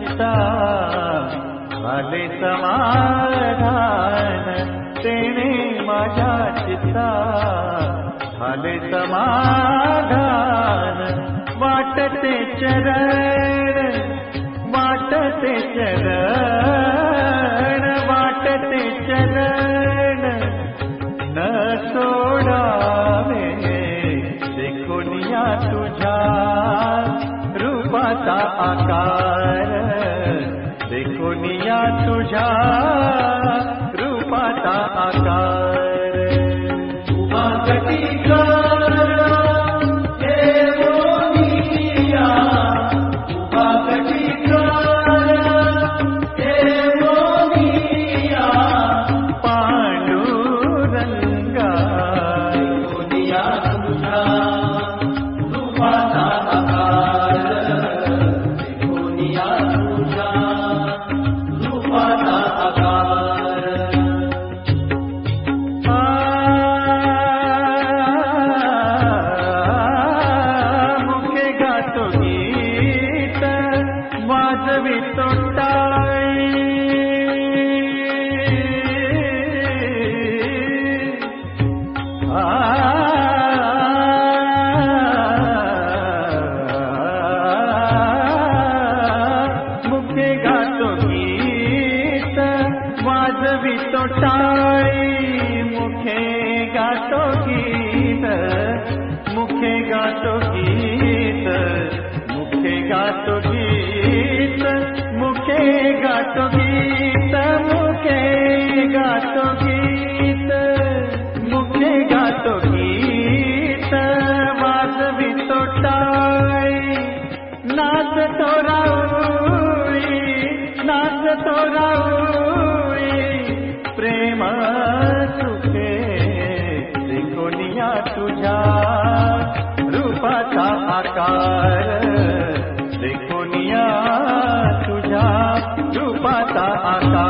खले समाधान तेरे माजाचिता खले समाधान वाटते चरण वाटते चरण वाटते चरण न सोडावे शेकोनिया तुझा रुपाता आकार दुनिया तुझा रूपाचा आता कवि तो मुखे गातो गीत मुखे गातो गीत मुखे गातो गीत मुखे गातो गीत मुखे गातो गीत मुखे गातो गीत वासवी तो नाच तो राउरी नाच तो राउ मचुके त्रिकोणिया तुझा रूपाचा आकार त्रिकोणिया तुझा रूपाचा आकार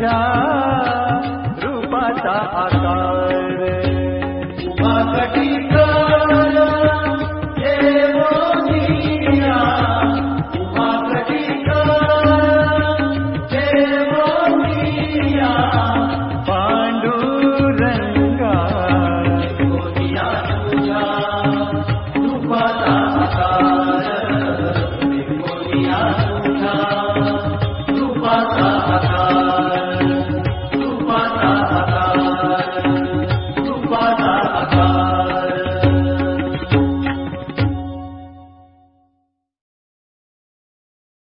आशा